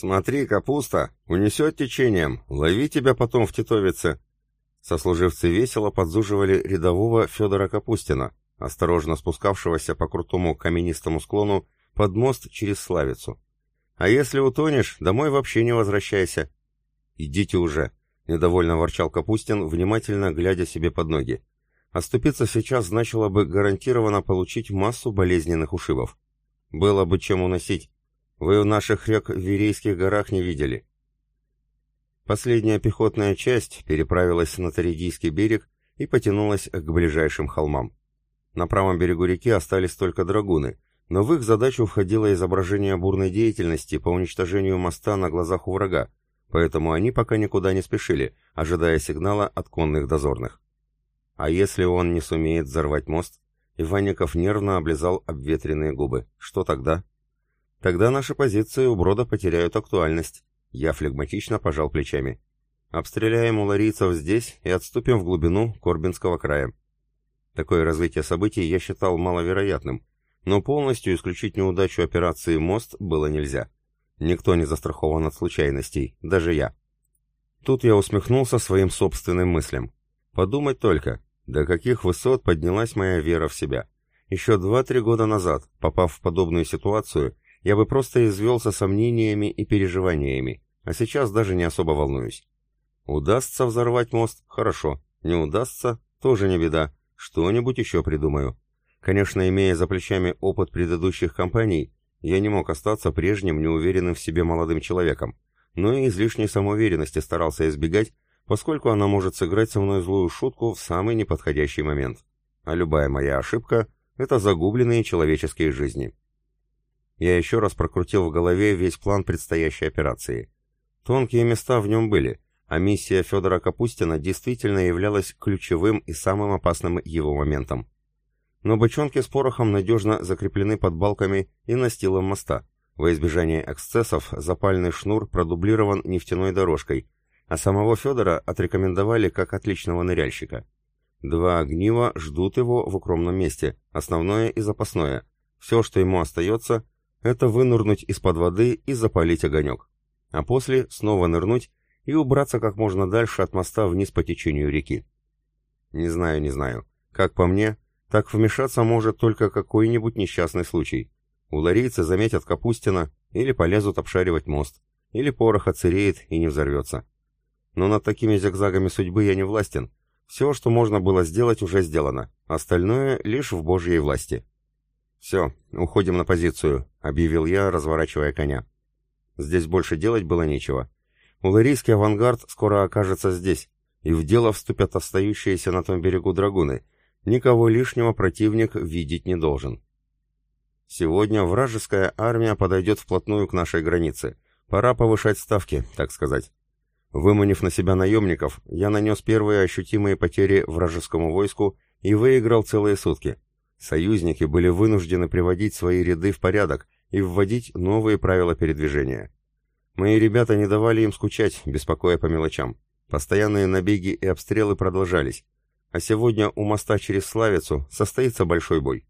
«Смотри, капуста! Унесет течением! Лови тебя потом в титовице!» Сослуживцы весело подзуживали рядового Федора Капустина, осторожно спускавшегося по крутому каменистому склону под мост через Славицу. «А если утонешь, домой вообще не возвращайся!» «Идите уже!» — недовольно ворчал Капустин, внимательно глядя себе под ноги. Оступиться сейчас значило бы гарантированно получить массу болезненных ушибов. Было бы чем уносить. Вы в наших рек в Верейских горах не видели. Последняя пехотная часть переправилась на Таридийский берег и потянулась к ближайшим холмам. На правом берегу реки остались только драгуны, но в их задачу входило изображение бурной деятельности по уничтожению моста на глазах у врага, поэтому они пока никуда не спешили, ожидая сигнала от конных дозорных. А если он не сумеет взорвать мост? Иванников нервно облизал обветренные губы. Что тогда? Тогда наши позиции у Брода потеряют актуальность. Я флегматично пожал плечами. Обстреляем уларийцев здесь и отступим в глубину Корбинского края. Такое развитие событий я считал маловероятным, но полностью исключить неудачу операции «Мост» было нельзя. Никто не застрахован от случайностей, даже я. Тут я усмехнулся своим собственным мыслям. Подумать только, до каких высот поднялась моя вера в себя. Еще два-три года назад, попав в подобную ситуацию, я бы просто извелся сомнениями и переживаниями, а сейчас даже не особо волнуюсь. Удастся взорвать мост? Хорошо. Не удастся? Тоже не беда. Что-нибудь еще придумаю. Конечно, имея за плечами опыт предыдущих кампаний, я не мог остаться прежним неуверенным в себе молодым человеком, но и излишней самоуверенности старался избегать, поскольку она может сыграть со мной злую шутку в самый неподходящий момент. А любая моя ошибка — это загубленные человеческие жизни. Я еще раз прокрутил в голове весь план предстоящей операции. Тонкие места в нем были, а миссия Федора Капустина действительно являлась ключевым и самым опасным его моментом. Но бочонки с порохом надежно закреплены под балками и настилом моста. Во избежание эксцессов запальный шнур продублирован нефтяной дорожкой — а самого Федора отрекомендовали как отличного ныряльщика. Два огнива ждут его в укромном месте, основное и запасное. Все, что ему остается, это вынырнуть из-под воды и запалить огонек. А после снова нырнуть и убраться как можно дальше от моста вниз по течению реки. Не знаю, не знаю. Как по мне, так вмешаться может только какой-нибудь несчастный случай. Уларийцы заметят Капустина или полезут обшаривать мост, или порох оцереет и не взорвется. Но над такими зигзагами судьбы я не властен. Все, что можно было сделать, уже сделано. Остальное лишь в Божьей власти. «Все, уходим на позицию», — объявил я, разворачивая коня. Здесь больше делать было нечего. Уларийский авангард скоро окажется здесь, и в дело вступят остающиеся на том берегу драгуны. Никого лишнего противник видеть не должен. Сегодня вражеская армия подойдет вплотную к нашей границе. Пора повышать ставки, так сказать. Выманив на себя наемников, я нанес первые ощутимые потери вражескому войску и выиграл целые сутки. Союзники были вынуждены приводить свои ряды в порядок и вводить новые правила передвижения. Мои ребята не давали им скучать, беспокоя по мелочам. Постоянные набеги и обстрелы продолжались. А сегодня у моста через Славицу состоится большой бой.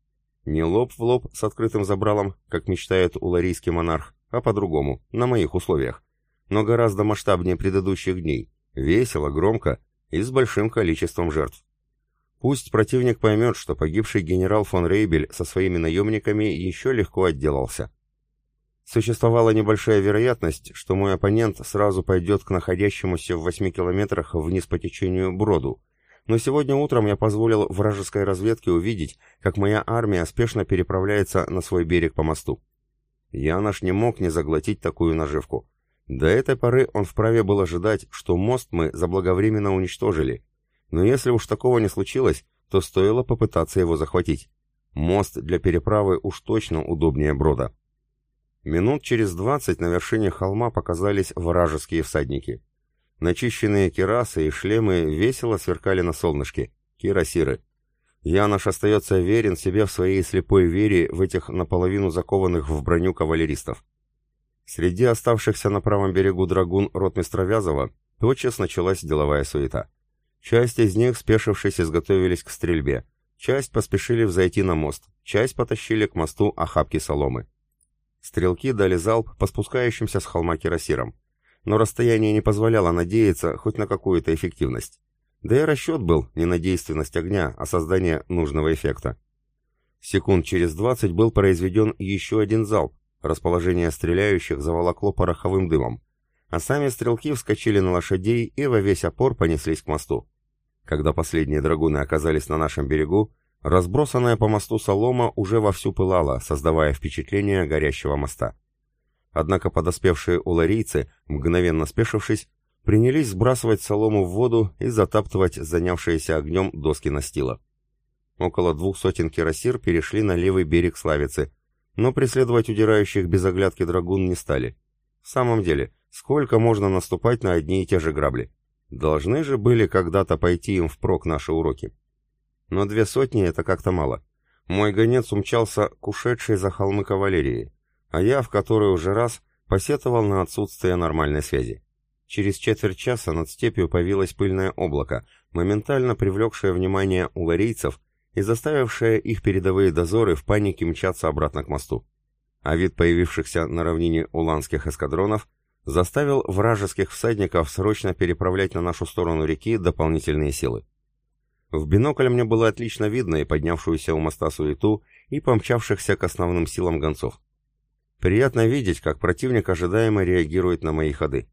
Не лоб в лоб с открытым забралом, как мечтает уларийский монарх, а по-другому, на моих условиях но гораздо масштабнее предыдущих дней, весело, громко и с большим количеством жертв. Пусть противник поймет, что погибший генерал фон Рейбель со своими наемниками еще легко отделался. Существовала небольшая вероятность, что мой оппонент сразу пойдет к находящемуся в 8 километрах вниз по течению Броду, но сегодня утром я позволил вражеской разведке увидеть, как моя армия спешно переправляется на свой берег по мосту. Янош не мог не заглотить такую наживку. До этой поры он вправе был ожидать, что мост мы заблаговременно уничтожили. Но если уж такого не случилось, то стоило попытаться его захватить. Мост для переправы уж точно удобнее брода. Минут через двадцать на вершине холма показались вражеские всадники. Начищенные кирасы и шлемы весело сверкали на солнышке. Кирасиры. Янош остается верен себе в своей слепой вере в этих наполовину закованных в броню кавалеристов. Среди оставшихся на правом берегу драгун ротмистра Вязова тотчас началась деловая суета. Часть из них, спешившись, изготовились к стрельбе, часть поспешили взойти на мост, часть потащили к мосту охапки соломы. Стрелки дали залп по спускающимся с холма кирасирам. Но расстояние не позволяло надеяться хоть на какую-то эффективность. Да и расчет был не на действенность огня, а создание нужного эффекта. Секунд через двадцать был произведен еще один залп, расположение стреляющих заволокло пороховым дымом, а сами стрелки вскочили на лошадей и во весь опор понеслись к мосту. Когда последние драгуны оказались на нашем берегу, разбросанная по мосту солома уже вовсю пылала, создавая впечатление горящего моста. Однако подоспевшие уларийцы, мгновенно спешившись, принялись сбрасывать солому в воду и затаптывать занявшиеся огнем доски настила. Около двух сотен кирасир перешли на левый берег Славицы, но преследовать удирающих без оглядки драгун не стали. В самом деле, сколько можно наступать на одни и те же грабли? Должны же были когда-то пойти им впрок наши уроки. Но две сотни — это как-то мало. Мой гонец умчался к ушедшей за холмы кавалерии, а я в который уже раз посетовал на отсутствие нормальной связи. Через четверть часа над степью появилось пыльное облако, моментально привлекшее внимание уларийцев и заставившее их передовые дозоры в панике мчаться обратно к мосту. А вид появившихся на равнине уланских эскадронов заставил вражеских всадников срочно переправлять на нашу сторону реки дополнительные силы. В бинокль мне было отлично видно и поднявшуюся у моста суету, и помчавшихся к основным силам гонцов. Приятно видеть, как противник ожидаемо реагирует на мои ходы.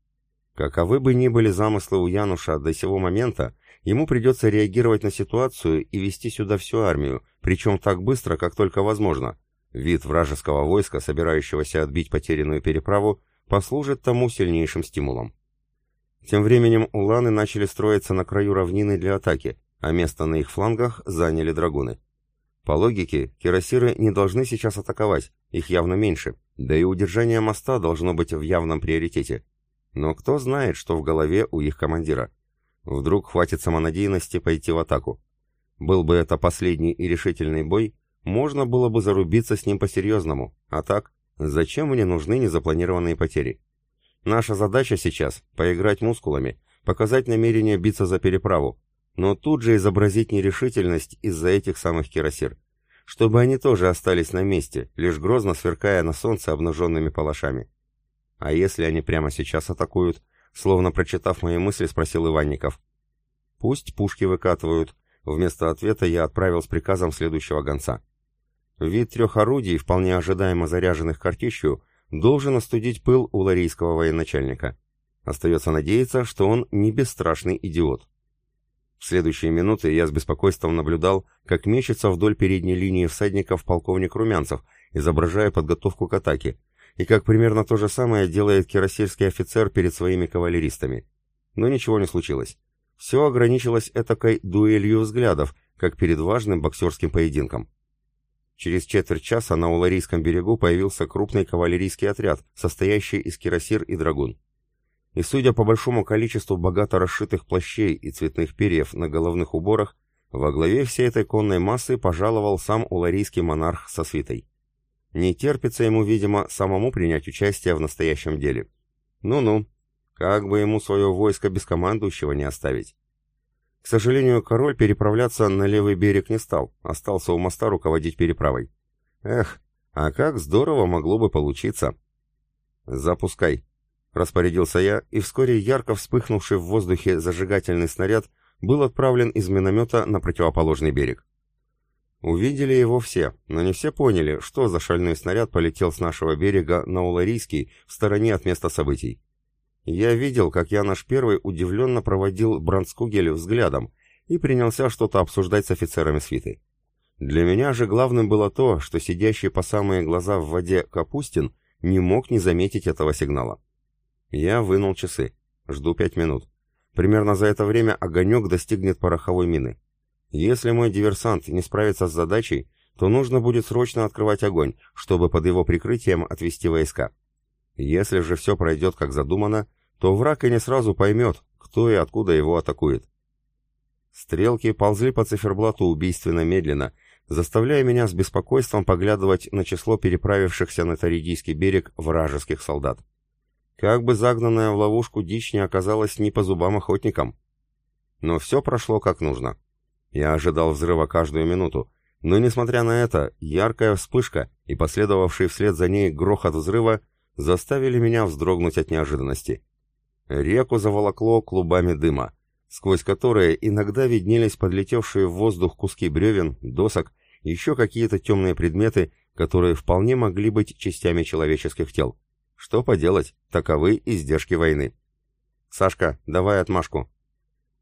Каковы бы ни были замыслы у Януша до сего момента, ему придется реагировать на ситуацию и вести сюда всю армию, причем так быстро, как только возможно. Вид вражеского войска, собирающегося отбить потерянную переправу, послужит тому сильнейшим стимулом. Тем временем уланы начали строиться на краю равнины для атаки, а место на их флангах заняли драгуны. По логике, кирасиры не должны сейчас атаковать, их явно меньше, да и удержание моста должно быть в явном приоритете. Но кто знает, что в голове у их командира. Вдруг хватит самонадеянности пойти в атаку. Был бы это последний и решительный бой, можно было бы зарубиться с ним по-серьезному, а так, зачем мне нужны незапланированные потери? Наша задача сейчас — поиграть мускулами, показать намерение биться за переправу, но тут же изобразить нерешительность из-за этих самых кирасир, чтобы они тоже остались на месте, лишь грозно сверкая на солнце обнаженными палашами. «А если они прямо сейчас атакуют?» Словно прочитав мои мысли, спросил Иванников. «Пусть пушки выкатывают». Вместо ответа я отправил с приказом следующего гонца. Вид трех орудий, вполне ожидаемо заряженных картечью, должен остудить пыл у ларийского военачальника. Остается надеяться, что он не бесстрашный идиот. В следующие минуты я с беспокойством наблюдал, как мечется вдоль передней линии всадников полковник Румянцев, изображая подготовку к атаке, и как примерно то же самое делает кирасирский офицер перед своими кавалеристами. Но ничего не случилось. Все ограничилось этакой дуэлью взглядов, как перед важным боксерским поединком. Через четверть часа на Уларийском берегу появился крупный кавалерийский отряд, состоящий из кирасир и драгун. И судя по большому количеству богато расшитых плащей и цветных перьев на головных уборах, во главе всей этой конной массы пожаловал сам уларийский монарх со свитой. Не терпится ему, видимо, самому принять участие в настоящем деле. Ну-ну, как бы ему свое войско без командующего не оставить. К сожалению, король переправляться на левый берег не стал, остался у моста руководить переправой. Эх, а как здорово могло бы получиться. «Запускай», — распорядился я, и вскоре ярко вспыхнувший в воздухе зажигательный снаряд был отправлен из миномета на противоположный берег. Увидели его все, но не все поняли, что за шальной снаряд полетел с нашего берега на Уларийский в стороне от места событий. Я видел, как я наш первый удивленно проводил Брандскугель взглядом и принялся что-то обсуждать с офицерами свиты. Для меня же главным было то, что сидящий по самые глаза в воде Капустин не мог не заметить этого сигнала. Я вынул часы. Жду пять минут. Примерно за это время огонек достигнет пороховой мины. Если мой диверсант не справится с задачей, то нужно будет срочно открывать огонь, чтобы под его прикрытием отвести войска. Если же все пройдет как задумано, то враг и не сразу поймет, кто и откуда его атакует. Стрелки ползли по циферблату убийственно медленно, заставляя меня с беспокойством поглядывать на число переправившихся на Таридийский берег вражеских солдат. Как бы загнанная в ловушку дичь не оказалась не по зубам охотникам. Но все прошло как нужно. Я ожидал взрыва каждую минуту, Но, несмотря на это, яркая вспышка и последовавший вслед за ней грохот взрыва заставили меня вздрогнуть от неожиданности. Реку заволокло клубами дыма, сквозь которые иногда виднелись подлетевшие в воздух куски бревен, досок, еще какие-то темные предметы, которые вполне могли быть частями человеческих тел. Что поделать, таковы издержки войны. «Сашка, давай отмашку»,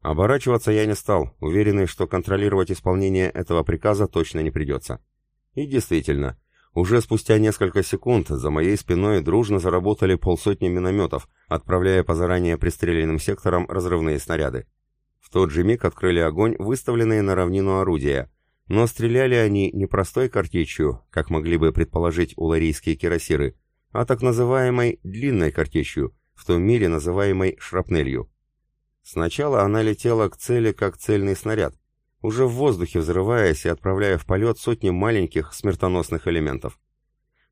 Оборачиваться я не стал, уверенный, что контролировать исполнение этого приказа точно не придется. И действительно, уже спустя несколько секунд за моей спиной дружно заработали полсотни минометов, отправляя по заранее пристреленным секторам разрывные снаряды. В тот же миг открыли огонь выставленные на равнину орудия, но стреляли они не простой картечью, как могли бы предположить уларийские кирасиры, а так называемой длинной картечью, в том мире называемой шрапнелью. Сначала она летела к цели как цельный снаряд, уже в воздухе взрываясь и отправляя в полет сотни маленьких смертоносных элементов.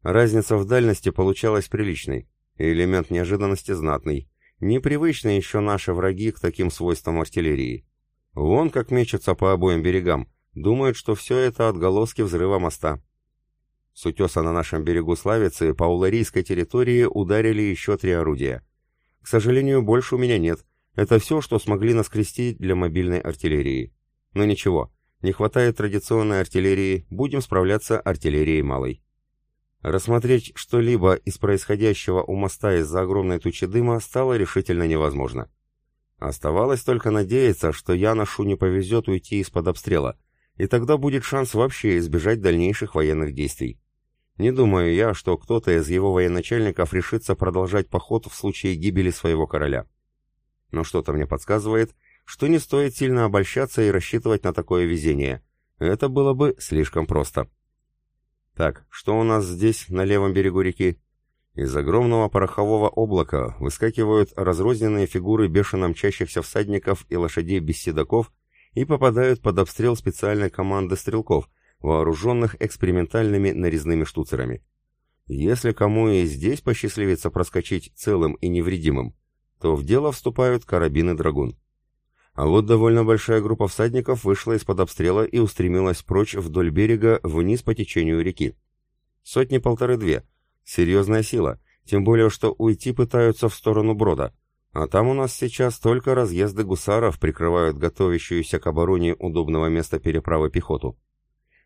Разница в дальности получалась приличной, и элемент неожиданности знатный. Непривычны еще наши враги к таким свойствам артиллерии. Вон как мечутся по обоим берегам, думают, что все это отголоски взрыва моста. С утеса на нашем берегу Славицы по Уларийской территории ударили еще три орудия. К сожалению, больше у меня нет, это все, что смогли наскрести для мобильной артиллерии. Но ничего, не хватает традиционной артиллерии, будем справляться артиллерией малой. Рассмотреть что-либо из происходящего у моста из-за огромной тучи дыма стало решительно невозможно. Оставалось только надеяться, что Яношу не повезет уйти из-под обстрела, и тогда будет шанс вообще избежать дальнейших военных действий. Не думаю я, что кто-то из его военачальников решится продолжать поход в случае гибели своего короля но что-то мне подсказывает, что не стоит сильно обольщаться и рассчитывать на такое везение. Это было бы слишком просто. Так, что у нас здесь, на левом берегу реки? Из огромного порохового облака выскакивают разрозненные фигуры бешено мчащихся всадников и лошадей без седаков и попадают под обстрел специальной команды стрелков, вооруженных экспериментальными нарезными штуцерами. Если кому и здесь посчастливится проскочить целым и невредимым, то в дело вступают карабины «Драгун». А вот довольно большая группа всадников вышла из-под обстрела и устремилась прочь вдоль берега вниз по течению реки. Сотни-полторы-две. Серьезная сила, тем более, что уйти пытаются в сторону брода. А там у нас сейчас только разъезды гусаров прикрывают готовящуюся к обороне удобного места переправы пехоту.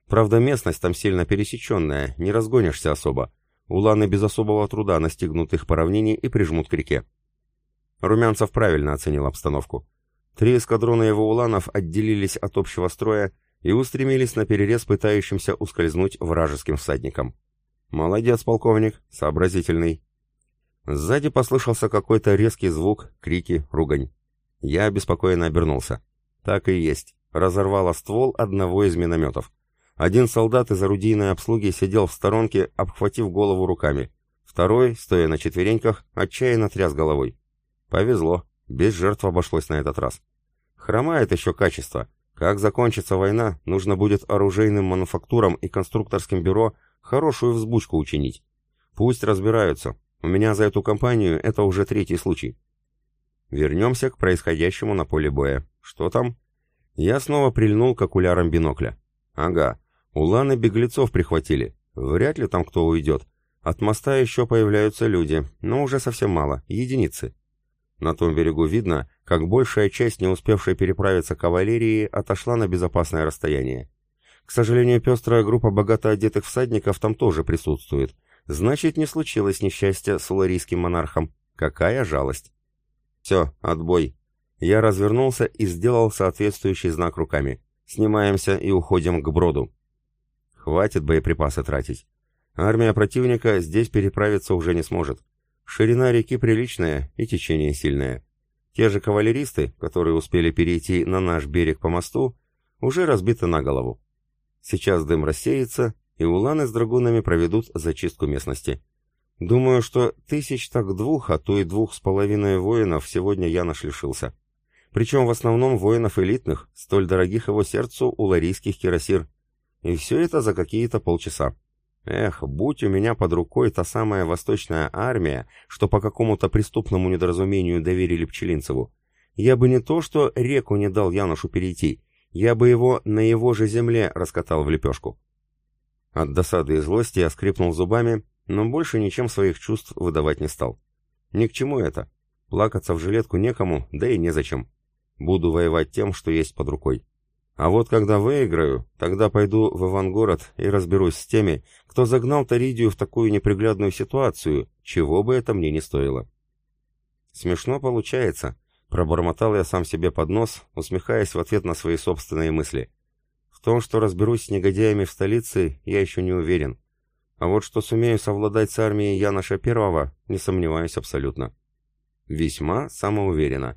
Правда, местность там сильно пересеченная, не разгонишься особо. Уланы без особого труда настигнут их по равнине и прижмут к реке. Румянцев правильно оценил обстановку. Три эскадрона его уланов отделились от общего строя и устремились на перерез пытающимся ускользнуть вражеским всадникам. «Молодец, полковник, сообразительный». Сзади послышался какой-то резкий звук, крики, ругань. Я обеспокоенно обернулся. Так и есть. Разорвало ствол одного из минометов. Один солдат из орудийной обслуги сидел в сторонке, обхватив голову руками. Второй, стоя на четвереньках, отчаянно тряс головой. Повезло, без жертв обошлось на этот раз. Хромает еще качество. Как закончится война, нужно будет оружейным мануфактурам и конструкторским бюро хорошую взбучку учинить. Пусть разбираются. У меня за эту компанию это уже третий случай. Вернемся к происходящему на поле боя. Что там? Я снова прильнул к окулярам бинокля. Ага, уланы беглецов прихватили. Вряд ли там кто уйдет. От моста еще появляются люди, но уже совсем мало, единицы. На том берегу видно, как большая часть не успевшей переправиться кавалерии отошла на безопасное расстояние. К сожалению, пестрая группа богато одетых всадников там тоже присутствует. Значит, не случилось несчастья с уларийским монархом. Какая жалость. Все, отбой. Я развернулся и сделал соответствующий знак руками. Снимаемся и уходим к броду. Хватит боеприпасы тратить. Армия противника здесь переправиться уже не сможет. Ширина реки приличная и течение сильное. Те же кавалеристы, которые успели перейти на наш берег по мосту, уже разбиты на голову. Сейчас дым рассеется, и уланы с драгунами проведут зачистку местности. Думаю, что тысяч так двух, а то и двух с половиной воинов сегодня я наш лишился. Причем в основном воинов элитных, столь дорогих его сердцу уларийских кирасир. И все это за какие-то полчаса. Эх, будь у меня под рукой та самая восточная армия, что по какому-то преступному недоразумению доверили Пчелинцеву, я бы не то что реку не дал Янушу перейти, я бы его на его же земле раскатал в лепешку. От досады и злости я скрипнул зубами, но больше ничем своих чувств выдавать не стал. Ни к чему это. Плакаться в жилетку некому, да и незачем. Буду воевать тем, что есть под рукой. А вот когда выиграю, тогда пойду в Ивангород и разберусь с теми, кто загнал Таридию в такую неприглядную ситуацию, чего бы это мне не стоило. Смешно получается, пробормотал я сам себе под нос, усмехаясь в ответ на свои собственные мысли. В том, что разберусь с негодяями в столице, я еще не уверен. А вот что сумею совладать с армией Яноша Первого, не сомневаюсь абсолютно. Весьма самоуверенно.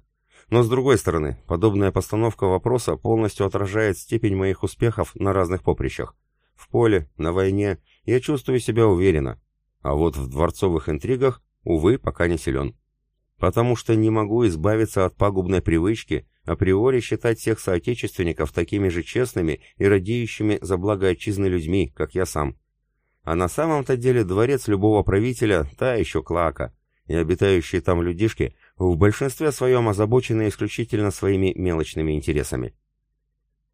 Но с другой стороны, подобная постановка вопроса полностью отражает степень моих успехов на разных поприщах. В поле, на войне я чувствую себя уверенно, а вот в дворцовых интригах, увы, пока не силен. Потому что не могу избавиться от пагубной привычки априори считать всех соотечественников такими же честными и радеющими за благо отчизны людьми, как я сам. А на самом-то деле дворец любого правителя – та еще клака, и обитающие там людишки в большинстве своем озабочены исключительно своими мелочными интересами.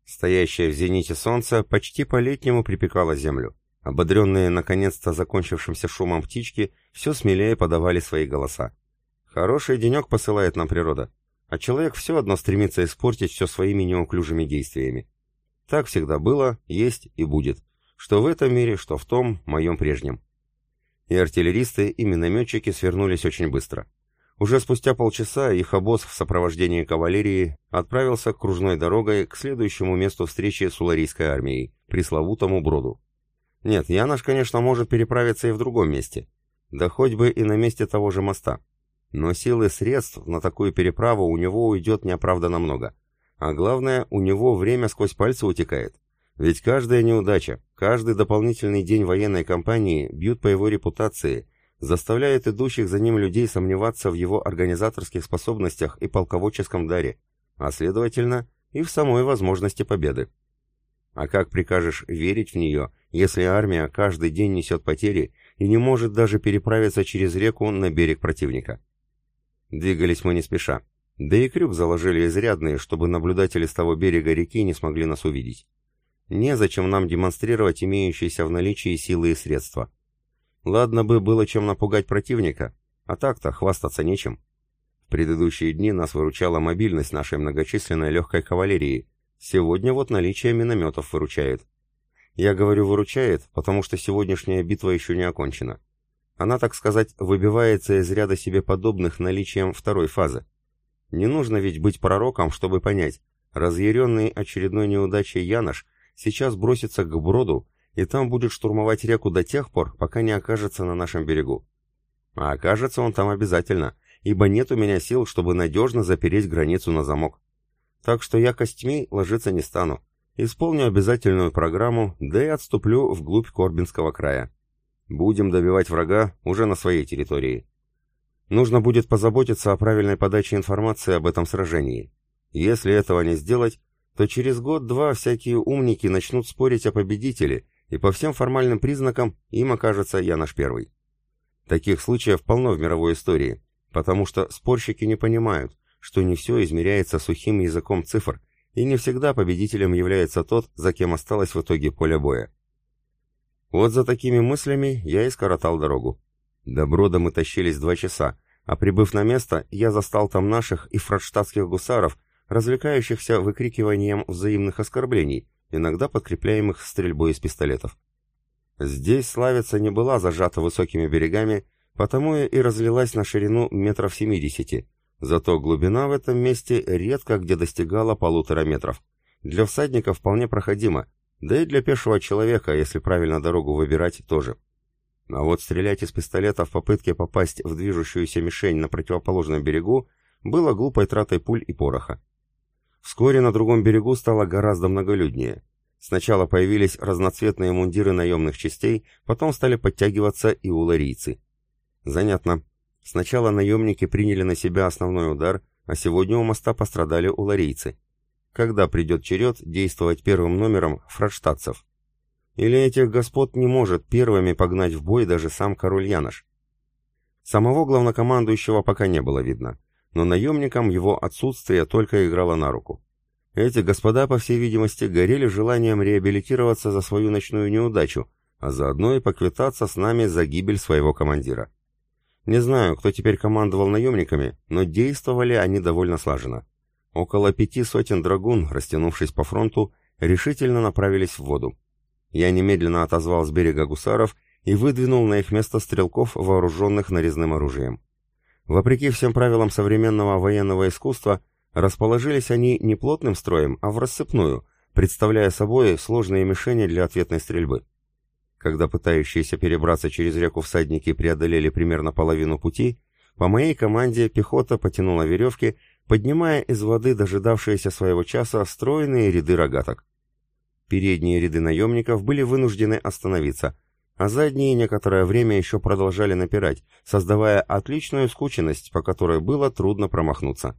Стоящее в зените солнце почти по-летнему припекало землю. Ободренные наконец-то закончившимся шумом птички все смелее подавали свои голоса. Хороший денек посылает нам природа, а человек все одно стремится испортить все своими неуклюжими действиями. Так всегда было, есть и будет, что в этом мире, что в том, моем прежнем. И артиллеристы, и минометчики свернулись очень быстро. Уже спустя полчаса их обоз в сопровождении кавалерии отправился кружной дорогой к следующему месту встречи с уларийской армией, пресловутому Броду. Нет, Янош, конечно, может переправиться и в другом месте. Да хоть бы и на месте того же моста. Но силы средств на такую переправу у него уйдет неоправданно много. А главное, у него время сквозь пальцы утекает. Ведь каждая неудача, каждый дополнительный день военной кампании бьют по его репутации – заставляет идущих за ним людей сомневаться в его организаторских способностях и полководческом даре, а следовательно и в самой возможности победы. А как прикажешь верить в нее, если армия каждый день несет потери и не может даже переправиться через реку на берег противника? Двигались мы не спеша, да и крюк заложили изрядный, чтобы наблюдатели с того берега реки не смогли нас увидеть. Незачем нам демонстрировать имеющиеся в наличии силы и средства. Ладно бы было чем напугать противника, а так-то хвастаться нечем. В предыдущие дни нас выручала мобильность нашей многочисленной легкой кавалерии. Сегодня вот наличие минометов выручает. Я говорю «выручает», потому что сегодняшняя битва еще не окончена. Она, так сказать, выбивается из ряда себе подобных наличием второй фазы. Не нужно ведь быть пророком, чтобы понять, разъяренный очередной неудачей Янош сейчас бросится к броду и там будет штурмовать реку до тех пор, пока не окажется на нашем берегу. А окажется он там обязательно, ибо нет у меня сил, чтобы надежно запереть границу на замок. Так что я костьми ложиться не стану. Исполню обязательную программу, да и отступлю вглубь Корбинского края. Будем добивать врага уже на своей территории. Нужно будет позаботиться о правильной подаче информации об этом сражении. Если этого не сделать, то через год-два всякие умники начнут спорить о победителе и по всем формальным признакам им окажется я наш первый. Таких случаев полно в мировой истории, потому что спорщики не понимают, что не все измеряется сухим языком цифр, и не всегда победителем является тот, за кем осталось в итоге поле боя. Вот за такими мыслями я и скоротал дорогу. До Брода мы тащились два часа, а прибыв на место, я застал там наших и фрадштадтских гусаров, развлекающихся выкрикиванием взаимных оскорблений, иногда подкрепляемых стрельбой из пистолетов. Здесь Славица не была зажата высокими берегами, потому и разлилась на ширину метров семидесяти, зато глубина в этом месте редко где достигала полутора метров. Для всадника вполне проходимо, да и для пешего человека, если правильно дорогу выбирать, тоже. А вот стрелять из пистолета в попытке попасть в движущуюся мишень на противоположном берегу было глупой тратой пуль и пороха. Вскоре на другом берегу стало гораздо многолюднее. Сначала появились разноцветные мундиры наемных частей, потом стали подтягиваться и уларийцы. Занятно. Сначала наемники приняли на себя основной удар, а сегодня у моста пострадали уларийцы. Когда придет черед действовать первым номером фрадштадцев? Или этих господ не может первыми погнать в бой даже сам король Янош? Самого главнокомандующего пока не было видно но наемникам его отсутствие только играло на руку. Эти господа, по всей видимости, горели желанием реабилитироваться за свою ночную неудачу, а заодно и поквитаться с нами за гибель своего командира. Не знаю, кто теперь командовал наемниками, но действовали они довольно слаженно. Около пяти сотен драгун, растянувшись по фронту, решительно направились в воду. Я немедленно отозвал с берега гусаров и выдвинул на их место стрелков, вооруженных нарезным оружием. Вопреки всем правилам современного военного искусства, расположились они не плотным строем, а в рассыпную, представляя собой сложные мишени для ответной стрельбы. Когда пытающиеся перебраться через реку всадники преодолели примерно половину пути, по моей команде пехота потянула веревки, поднимая из воды дожидавшиеся своего часа стройные ряды рогаток. Передние ряды наемников были вынуждены остановиться, а задние некоторое время еще продолжали напирать, создавая отличную скученность, по которой было трудно промахнуться.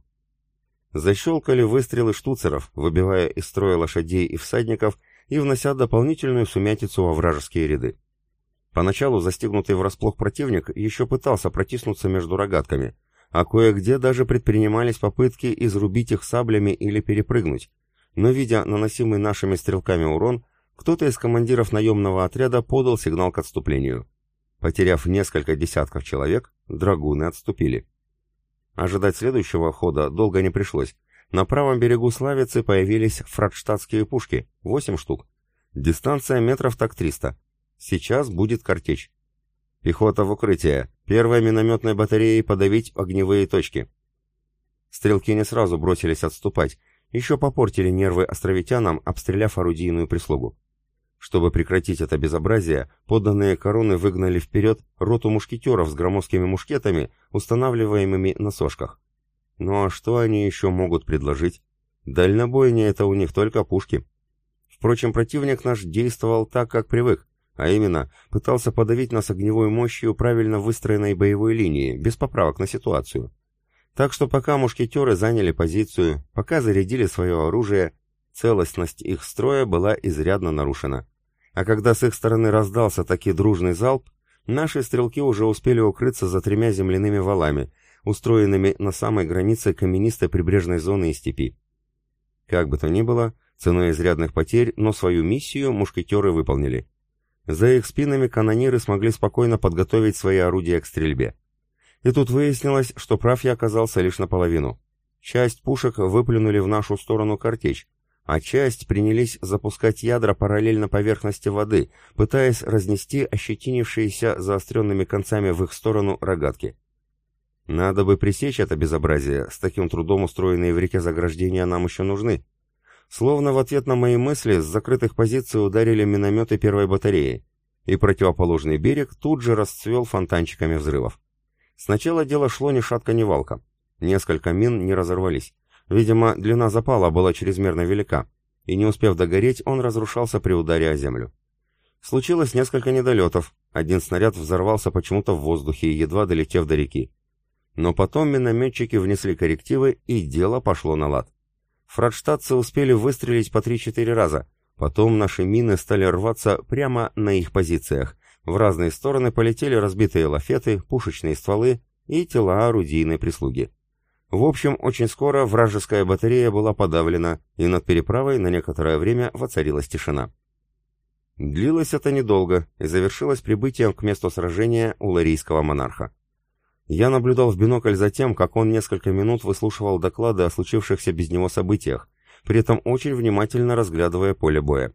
Защелкали выстрелы штуцеров, выбивая из строя лошадей и всадников и внося дополнительную сумятицу во вражеские ряды. Поначалу застигнутый врасплох противник еще пытался протиснуться между рогатками, а кое-где даже предпринимались попытки изрубить их саблями или перепрыгнуть, но, видя наносимый нашими стрелками урон, кто-то из командиров наемного отряда подал сигнал к отступлению. Потеряв несколько десятков человек, драгуны отступили. Ожидать следующего хода долго не пришлось. На правом берегу Славицы появились фрадштадтские пушки, 8 штук. Дистанция метров так 300. Сейчас будет картечь. Пехота в укрытие. Первой минометной батареей подавить огневые точки. Стрелки не сразу бросились отступать, еще попортили нервы островитянам, обстреляв орудийную прислугу. Чтобы прекратить это безобразие, подданные короны выгнали вперед роту мушкетеров с громоздкими мушкетами, устанавливаемыми на сошках. Ну а что они еще могут предложить? Дальнобойнее это у них только пушки. Впрочем, противник наш действовал так, как привык, а именно, пытался подавить нас огневой мощью правильно выстроенной боевой линии, без поправок на ситуацию. Так что пока мушкетеры заняли позицию, пока зарядили свое оружие, целостность их строя была изрядно нарушена. А когда с их стороны раздался таки дружный залп, наши стрелки уже успели укрыться за тремя земляными валами, устроенными на самой границе каменистой прибрежной зоны и степи. Как бы то ни было, ценой изрядных потерь, но свою миссию мушкетеры выполнили. За их спинами канониры смогли спокойно подготовить свои орудия к стрельбе. И тут выяснилось, что прав я оказался лишь наполовину. Часть пушек выплюнули в нашу сторону картечь, а часть принялись запускать ядра параллельно поверхности воды, пытаясь разнести ощетинившиеся заостренными концами в их сторону рогатки. Надо бы пресечь это безобразие, с таким трудом устроенные в реке заграждения нам еще нужны. Словно в ответ на мои мысли с закрытых позиций ударили минометы первой батареи, и противоположный берег тут же расцвел фонтанчиками взрывов. Сначала дело шло ни шатка, ни валка. Несколько мин не разорвались. Видимо, длина запала была чрезмерно велика, и не успев догореть, он разрушался при ударе о землю. Случилось несколько недолетов. Один снаряд взорвался почему-то в воздухе, едва долетев до реки. Но потом минометчики внесли коррективы, и дело пошло на лад. Фрадштадтцы успели выстрелить по 3-4 раза. Потом наши мины стали рваться прямо на их позициях, в разные стороны полетели разбитые лафеты, пушечные стволы и тела орудийной прислуги. В общем, очень скоро вражеская батарея была подавлена, и над переправой на некоторое время воцарилась тишина. Длилось это недолго и завершилось прибытием к месту сражения у ларийского монарха. Я наблюдал в бинокль за тем, как он несколько минут выслушивал доклады о случившихся без него событиях, при этом очень внимательно разглядывая поле боя.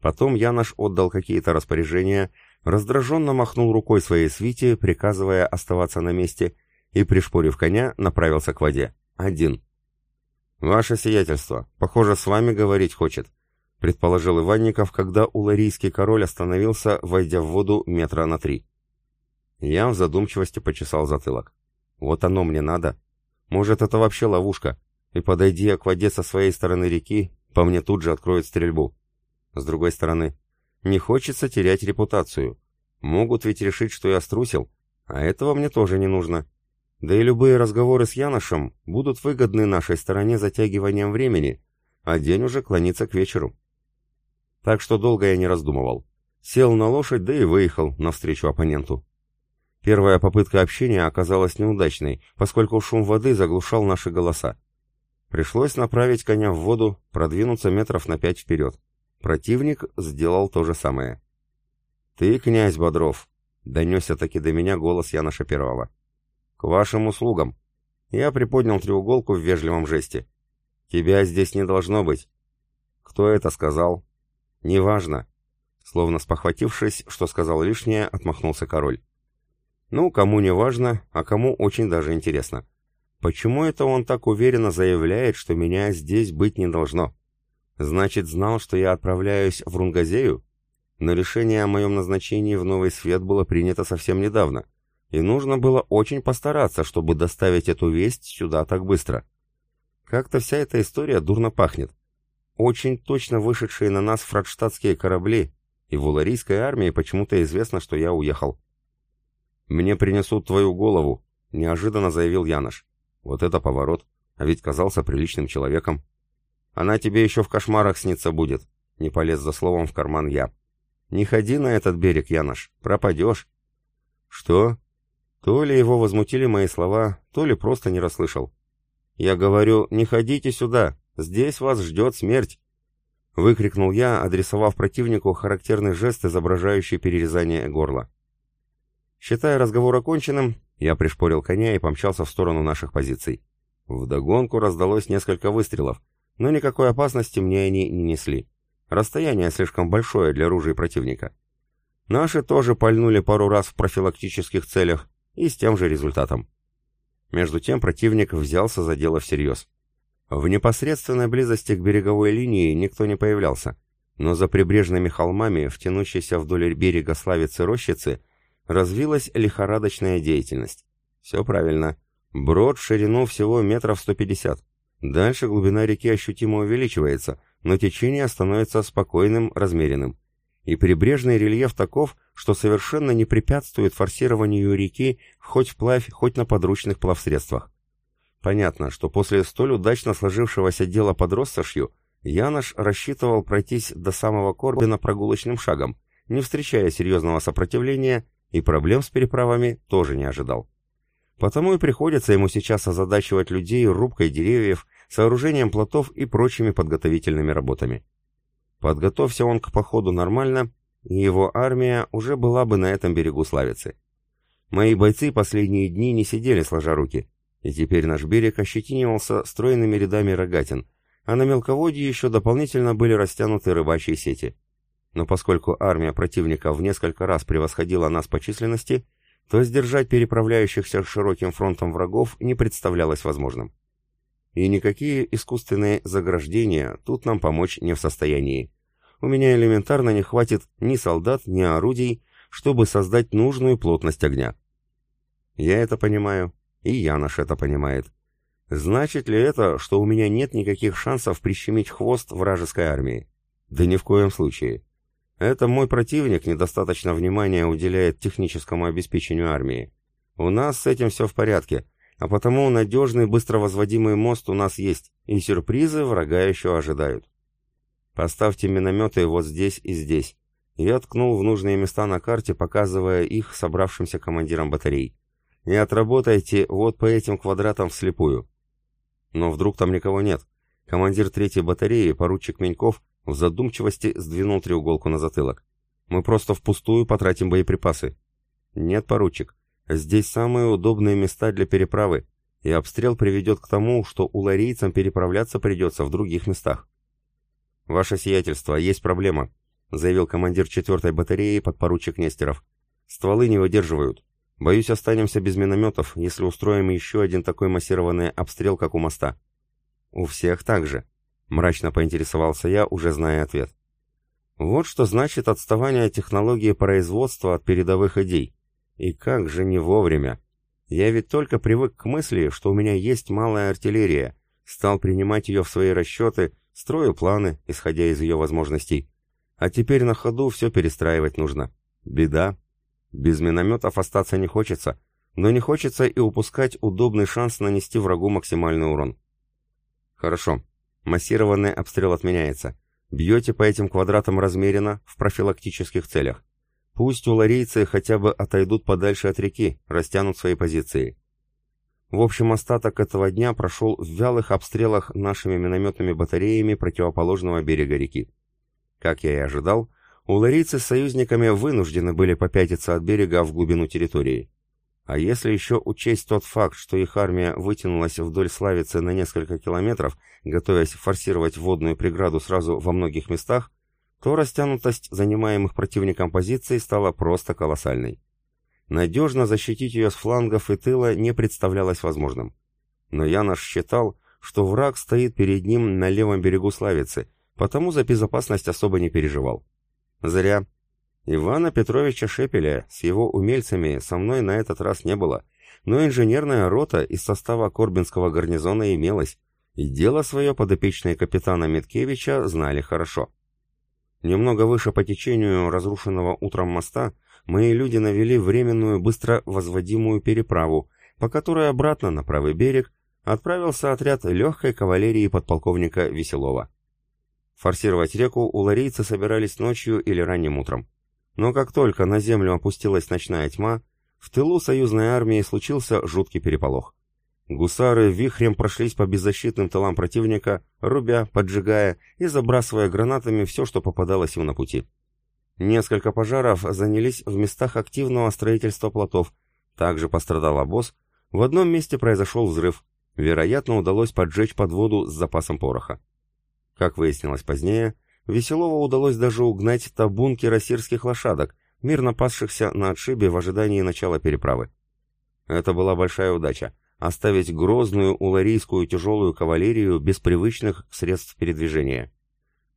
Потом Янош отдал какие-то распоряжения, раздраженно махнул рукой своей свите, приказывая оставаться на месте, и, пришпорив коня, направился к воде. Один. «Ваше сиятельство, похоже, с вами говорить хочет», — предположил Иванников, когда уларийский король остановился, войдя в воду метра на три. Я в задумчивости почесал затылок. «Вот оно мне надо. Может, это вообще ловушка, и, подойди я к воде со своей стороны реки, по мне тут же откроют стрельбу. С другой стороны, не хочется терять репутацию. Могут ведь решить, что я струсил, а этого мне тоже не нужно. Да и любые разговоры с Яношем будут выгодны нашей стороне затягиванием времени, а день уже клонится к вечеру. Так что долго я не раздумывал. Сел на лошадь, да и выехал навстречу оппоненту. Первая попытка общения оказалась неудачной, поскольку шум воды заглушал наши голоса. Пришлось направить коня в воду, продвинуться метров на пять вперед. Противник сделал то же самое. «Ты, князь Бодров!» — донесся таки до меня голос Яноша Первого. «К вашим услугам!» Я приподнял треуголку в вежливом жесте. «Тебя здесь не должно быть!» «Кто это сказал?» «Неважно!» Словно спохватившись, что сказал лишнее, отмахнулся король. «Ну, кому не важно, а кому очень даже интересно. Почему это он так уверенно заявляет, что меня здесь быть не должно?» Значит, знал, что я отправляюсь в Рунгазею? Но решение о моем назначении в Новый Свет было принято совсем недавно, и нужно было очень постараться, чтобы доставить эту весть сюда так быстро. Как-то вся эта история дурно пахнет. Очень точно вышедшие на нас фрадштадтские корабли, и в уларийской армии почему-то известно, что я уехал. «Мне принесут твою голову», — неожиданно заявил Янош. Вот это поворот, а ведь казался приличным человеком. Она тебе еще в кошмарах снится будет. Не полез за словом в карман я. Не ходи на этот берег, Янош, пропадешь. Что? То ли его возмутили мои слова, то ли просто не расслышал. Я говорю, не ходите сюда, здесь вас ждет смерть. Выкрикнул я, адресовав противнику характерный жест, изображающий перерезание горла. Считая разговор оконченным, я пришпорил коня и помчался в сторону наших позиций. Вдогонку раздалось несколько выстрелов, но никакой опасности мне они не несли. Расстояние слишком большое для ружей противника. Наши тоже пальнули пару раз в профилактических целях и с тем же результатом. Между тем противник взялся за дело всерьез. В непосредственной близости к береговой линии никто не появлялся, но за прибрежными холмами, втянущейся вдоль берега Славицы рощицы, развилась лихорадочная деятельность. Все правильно. Брод в ширину всего метров 150. Дальше глубина реки ощутимо увеличивается, но течение становится спокойным, размеренным. И прибрежный рельеф таков, что совершенно не препятствует форсированию реки хоть вплавь, хоть на подручных плавсредствах. Понятно, что после столь удачно сложившегося дела под Россошью Янош рассчитывал пройтись до самого Корбина прогулочным шагом, не встречая серьезного сопротивления, и проблем с переправами тоже не ожидал. Потому и приходится ему сейчас озадачивать людей рубкой деревьев, сооружением плотов и прочими подготовительными работами. Подготовься он к походу нормально, и его армия уже была бы на этом берегу Славицы. Мои бойцы последние дни не сидели сложа руки, и теперь наш берег ощетинивался стройными рядами рогатин, а на мелководье еще дополнительно были растянуты рыбачьи сети. Но поскольку армия противника в несколько раз превосходила нас по численности, то сдержать переправляющихся широким фронтом врагов не представлялось возможным. И никакие искусственные заграждения тут нам помочь не в состоянии. У меня элементарно не хватит ни солдат, ни орудий, чтобы создать нужную плотность огня. Я это понимаю, и Янош это понимает. Значит ли это, что у меня нет никаких шансов прищемить хвост вражеской армии? Да ни в коем случае. Это мой противник недостаточно внимания уделяет техническому обеспечению армии. У нас с этим все в порядке, а потому надежный быстро возводимый мост у нас есть, и сюрпризы врага еще ожидают. Поставьте минометы вот здесь и здесь. Я ткнул в нужные места на карте, показывая их собравшимся командирам батарей. И отработайте вот по этим квадратам вслепую. Но вдруг там никого нет. Командир третьей батареи, поручик Меньков, в задумчивости сдвинул треуголку на затылок. Мы просто впустую потратим боеприпасы. Нет, поручик, Здесь самые удобные места для переправы, и обстрел приведет к тому, что у ларийцам переправляться придется в других местах. «Ваше сиятельство, есть проблема», — заявил командир четвертой батареи подпоручик Нестеров. «Стволы не выдерживают. Боюсь, останемся без минометов, если устроим еще один такой массированный обстрел, как у моста». «У всех так же», — мрачно поинтересовался я, уже зная ответ. «Вот что значит отставание технологии производства от передовых идей. И как же не вовремя. Я ведь только привык к мысли, что у меня есть малая артиллерия, стал принимать ее в свои расчеты, строю планы, исходя из ее возможностей. А теперь на ходу все перестраивать нужно. Беда. Без минометов остаться не хочется, но не хочется и упускать удобный шанс нанести врагу максимальный урон. Хорошо. Массированный обстрел отменяется. Бьете по этим квадратам размеренно, в профилактических целях. Пусть уларийцы хотя бы отойдут подальше от реки, растянут свои позиции. В общем, остаток этого дня прошел в вялых обстрелах нашими минометными батареями противоположного берега реки. Как я и ожидал, уларийцы с союзниками вынуждены были попятиться от берега в глубину территории. А если еще учесть тот факт, что их армия вытянулась вдоль Славицы на несколько километров, готовясь форсировать водную преграду сразу во многих местах, то растянутость занимаемых противником позиций стала просто колоссальной. Надежно защитить ее с флангов и тыла не представлялось возможным. Но Янош считал, что враг стоит перед ним на левом берегу Славицы, потому за безопасность особо не переживал. Зря. Ивана Петровича Шепеля с его умельцами со мной на этот раз не было, но инженерная рота из состава Корбинского гарнизона имелась, и дело свое подопечные капитана Миткевича знали хорошо. Немного выше по течению разрушенного утром моста мои люди навели временную быстро возводимую переправу, по которой обратно на правый берег отправился отряд легкой кавалерии подполковника Веселова. Форсировать реку уларийцы собирались ночью или ранним утром. Но как только на землю опустилась ночная тьма, в тылу союзной армии случился жуткий переполох. Гусары вихрем прошлись по беззащитным тылам противника, рубя, поджигая и забрасывая гранатами все, что попадалось им на пути. Несколько пожаров занялись в местах активного строительства плотов, также пострадал обоз, в одном месте произошел взрыв, вероятно, удалось поджечь подводу с запасом пороха. Как выяснилось позднее, Веселову удалось даже угнать табун кирасирских лошадок, мирно пасшихся на отшибе в ожидании начала переправы. Это была большая удача — оставить грозную уларийскую тяжелую кавалерию без привычных средств передвижения.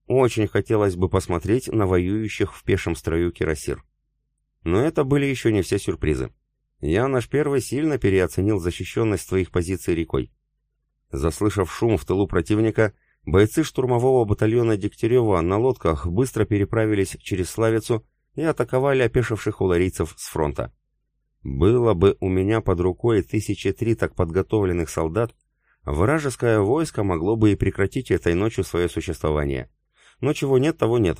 Очень хотелось бы посмотреть на воюющих в пешем строю кирасир. Но это были еще не все сюрпризы. Я наш первый сильно переоценил защищенность своих позиций рекой. Заслышав шум в тылу противника, Бойцы штурмового батальона Дегтярева на лодках быстро переправились через Славицу и атаковали опешивших уларийцев с фронта. Было бы у меня под рукой тысячи три так подготовленных солдат, вражеское войско могло бы и прекратить этой ночью свое существование. Но чего нет, того нет.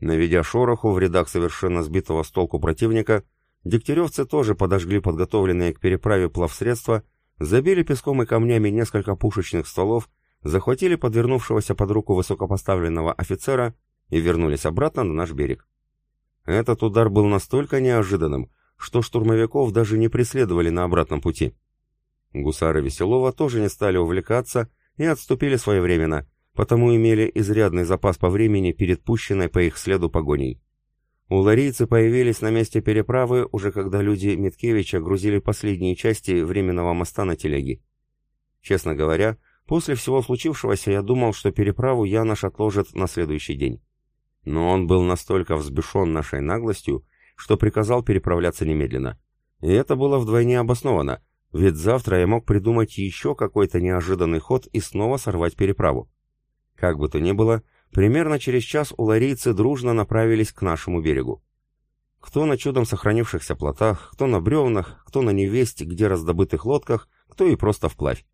Наведя шороху в рядах совершенно сбитого с толку противника, дегтяревцы тоже подожгли подготовленные к переправе плавсредства, забили песком и камнями несколько пушечных стволов захватили подвернувшегося под руку высокопоставленного офицера и вернулись обратно на наш берег. Этот удар был настолько неожиданным, что штурмовиков даже не преследовали на обратном пути. Гусары Веселова тоже не стали увлекаться и отступили своевременно, потому имели изрядный запас по времени перед пущенной по их следу погоней. Уларийцы появились на месте переправы уже когда люди Миткевича грузили последние части временного моста на телеги. Честно говоря, После всего случившегося я думал, что переправу Янош отложит на следующий день. Но он был настолько взбешен нашей наглостью, что приказал переправляться немедленно. И это было вдвойне обосновано, ведь завтра я мог придумать еще какой-то неожиданный ход и снова сорвать переправу. Как бы то ни было, примерно через час уларийцы дружно направились к нашему берегу. Кто на чудом сохранившихся плотах, кто на бревнах, кто на невесть, где раздобытых лодках, кто и просто вплавь.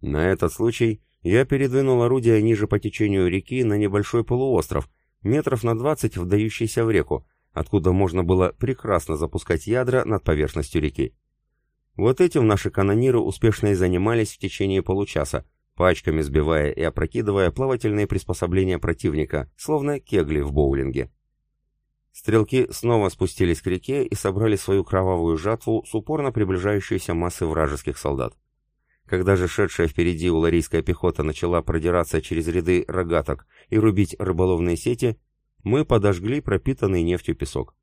На этот случай я передвинул орудие ниже по течению реки на небольшой полуостров, метров на двадцать вдающийся в реку, откуда можно было прекрасно запускать ядра над поверхностью реки. Вот этим наши канониры успешно и занимались в течение получаса, пачками сбивая и опрокидывая плавательные приспособления противника, словно кегли в боулинге. Стрелки снова спустились к реке и собрали свою кровавую жатву с упорно приближающейся массы вражеских солдат. Когда же шедшая впереди уларийская пехота начала продираться через ряды рогаток и рубить рыболовные сети, мы подожгли пропитанный нефтью песок.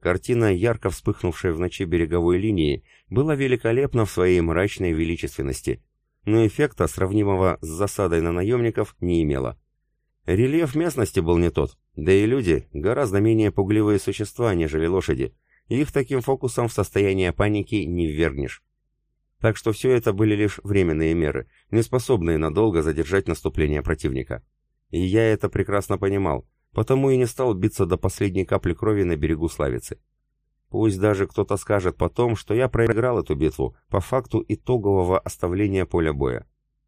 Картина, ярко вспыхнувшая в ночи береговой линии, была великолепна в своей мрачной величественности, но эффекта, сравнимого с засадой на наемников, не имела. Рельеф местности был не тот, да и люди гораздо менее пугливые существа, нежели лошади, их таким фокусом в состояние паники не ввергнешь. Так что все это были лишь временные меры, не способные надолго задержать наступление противника. И я это прекрасно понимал, потому и не стал биться до последней капли крови на берегу Славицы. Пусть даже кто-то скажет потом, что я проиграл эту битву по факту итогового оставления поля боя.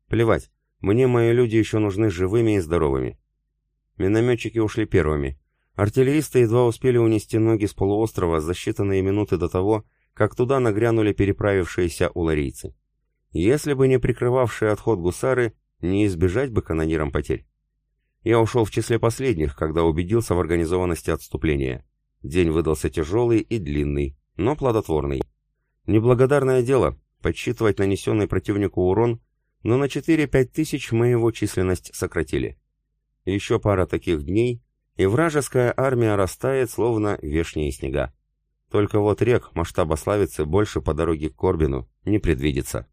Плевать, мне мои люди еще нужны живыми и здоровыми. Минометчики ушли первыми. Артиллеристы едва успели унести ноги с полуострова за считанные минуты до того, как туда нагрянули переправившиеся уларийцы. Если бы не прикрывавшие отход гусары, не избежать бы канонирам потерь. Я ушел в числе последних, когда убедился в организованности отступления. День выдался тяжелый и длинный, но плодотворный. Неблагодарное дело — подсчитывать нанесенный противнику урон, но на 4-5 тысяч мы его численность сократили. Еще пара таких дней, и вражеская армия растает, словно вешние снега. Только вот рек масштаба славицы больше по дороге к Корбину не предвидится.